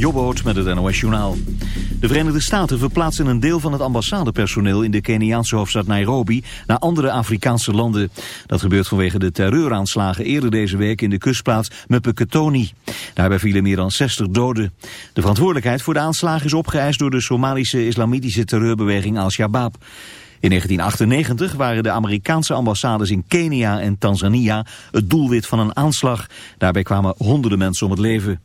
Jobboot met het NOS Journaal. De Verenigde Staten verplaatsen een deel van het ambassadepersoneel in de Keniaanse hoofdstad Nairobi naar andere Afrikaanse landen. Dat gebeurt vanwege de terreuraanslagen eerder deze week in de kustplaats Mupeketoni. Daarbij vielen meer dan 60 doden. De verantwoordelijkheid voor de aanslagen is opgeëist door de Somalische islamitische terreurbeweging Al-Shabaab. In 1998 waren de Amerikaanse ambassades in Kenia en Tanzania het doelwit van een aanslag. Daarbij kwamen honderden mensen om het leven.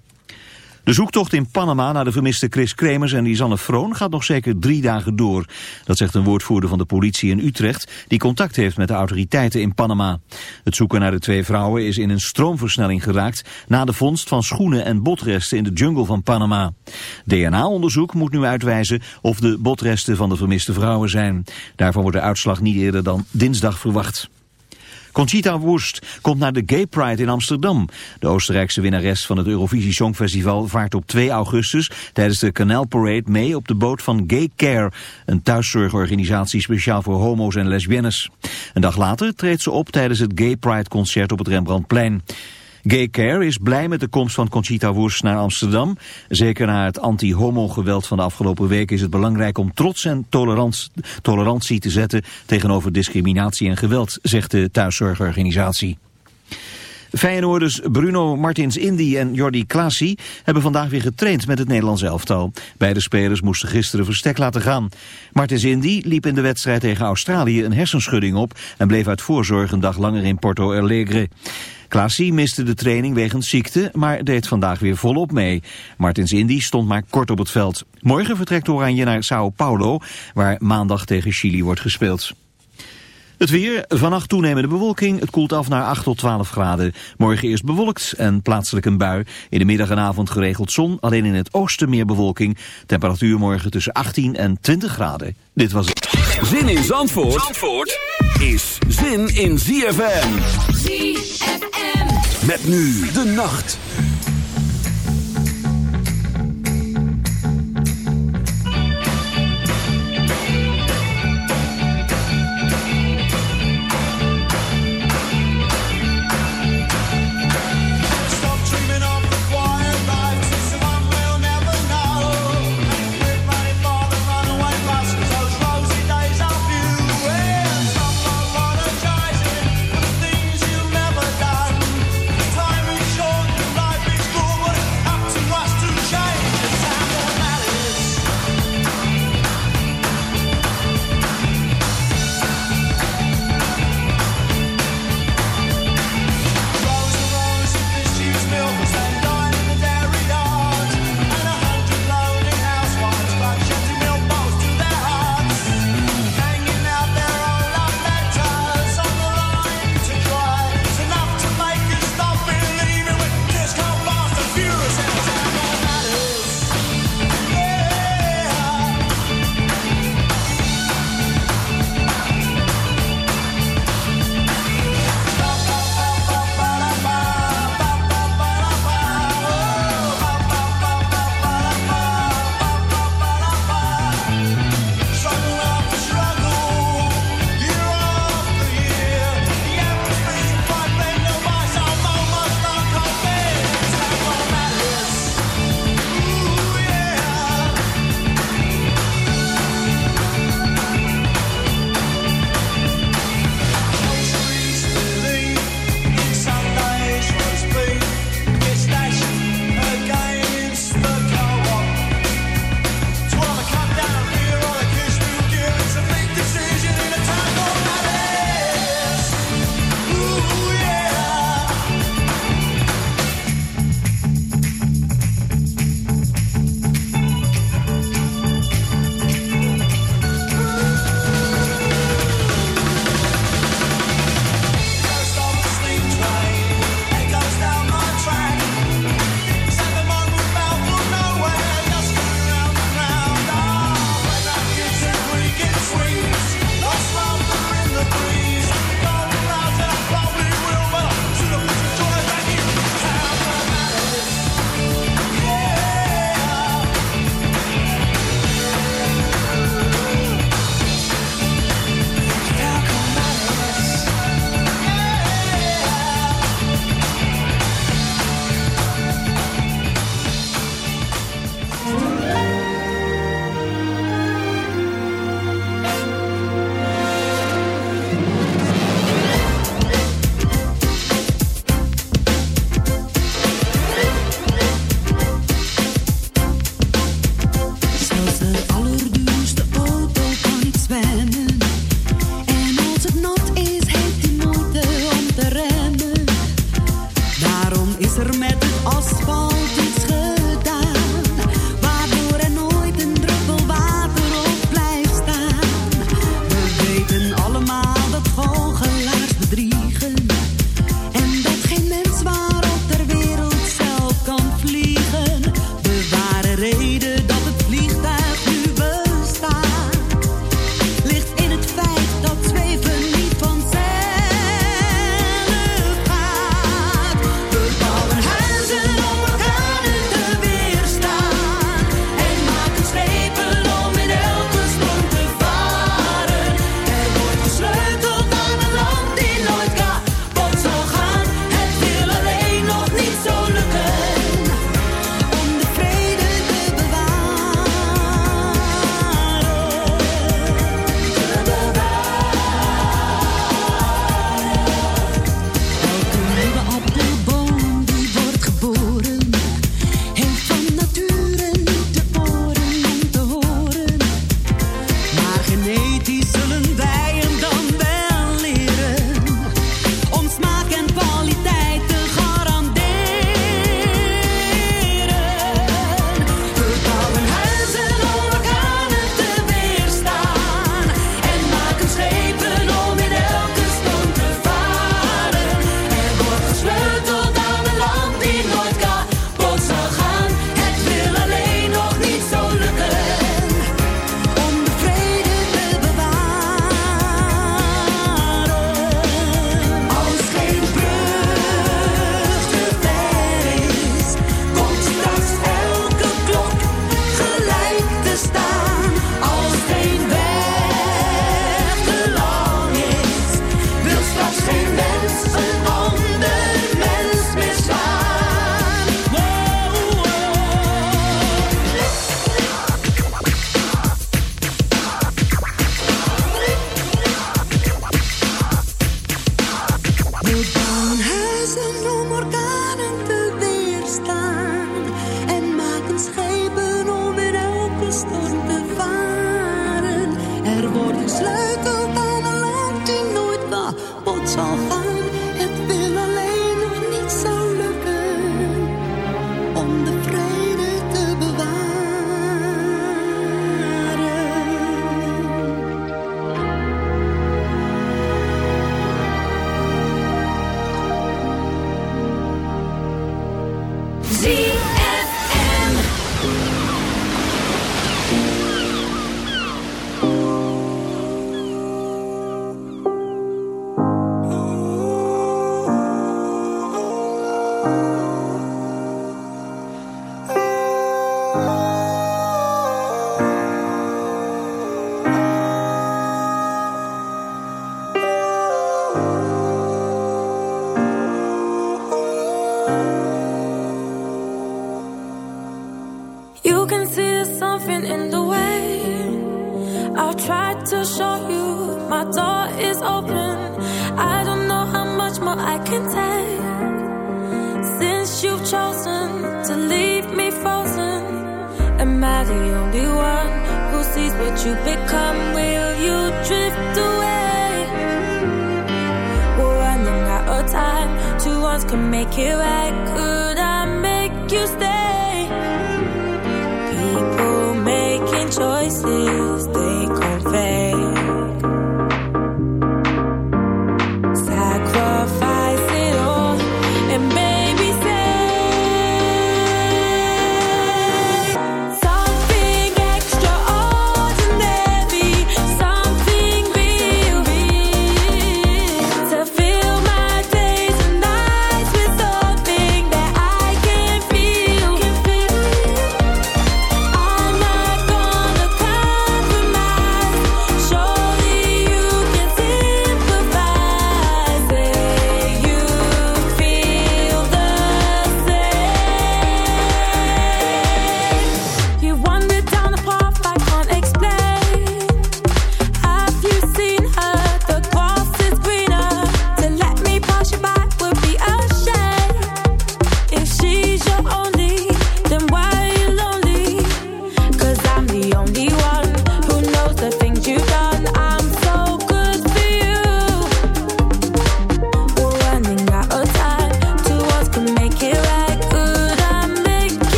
De zoektocht in Panama naar de vermiste Chris Kremers en Lisanne Froon gaat nog zeker drie dagen door. Dat zegt een woordvoerder van de politie in Utrecht die contact heeft met de autoriteiten in Panama. Het zoeken naar de twee vrouwen is in een stroomversnelling geraakt na de vondst van schoenen en botresten in de jungle van Panama. DNA-onderzoek moet nu uitwijzen of de botresten van de vermiste vrouwen zijn. Daarvan wordt de uitslag niet eerder dan dinsdag verwacht. Conchita Wurst komt naar de Gay Pride in Amsterdam. De Oostenrijkse winnares van het Eurovisie Songfestival vaart op 2 augustus tijdens de Canal Parade mee op de boot van Gay Care, een thuiszorgorganisatie speciaal voor homo's en lesbiennes. Een dag later treedt ze op tijdens het Gay Pride concert op het Rembrandtplein. Gay Care is blij met de komst van Conchita Wurst naar Amsterdam. Zeker na het anti-homo-geweld van de afgelopen week is het belangrijk om trots en tolerantie te zetten tegenover discriminatie en geweld, zegt de thuiszorgorganisatie. Feyenoorders Bruno Martins Indy en Jordi Klaasie hebben vandaag weer getraind met het Nederlands elftal. Beide spelers moesten gisteren verstek laten gaan. Martins Indy liep in de wedstrijd tegen Australië een hersenschudding op en bleef uit voorzorg een dag langer in Porto Alegre. Klaasie miste de training wegens ziekte, maar deed vandaag weer volop mee. Martins Indy stond maar kort op het veld. Morgen vertrekt Oranje naar Sao Paulo, waar maandag tegen Chili wordt gespeeld. Het weer, vannacht toenemende bewolking, het koelt af naar 8 tot 12 graden. Morgen eerst bewolkt en plaatselijk een bui. In de middag en avond geregeld zon, alleen in het oosten meer bewolking. Temperatuur morgen tussen 18 en 20 graden. Dit was het. Zin in Zandvoort, Zandvoort is zin in ZFM. ZFM. Met nu de nacht.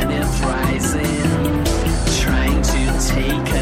sun rising, trying to take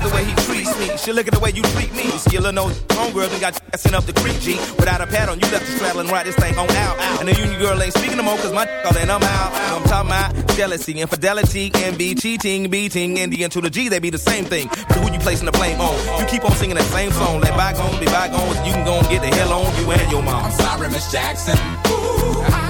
at the way he treats me. She look at the way you treat me. Skillin' no homegirl and got sent up the creek, G. Without a pad on, you left the straddle and ride this thing on out. And the union girl ain't speaking no more, cause my all in, I'm out. I'm talking about jealousy, infidelity, envy, cheating, beating, and the to the G, they be the same thing. But who you placing the blame on? You keep on singing that same song. Let bygones be bygones, you can go and get the hell on you and your mom. I'm sorry, Miss Jackson. Ooh,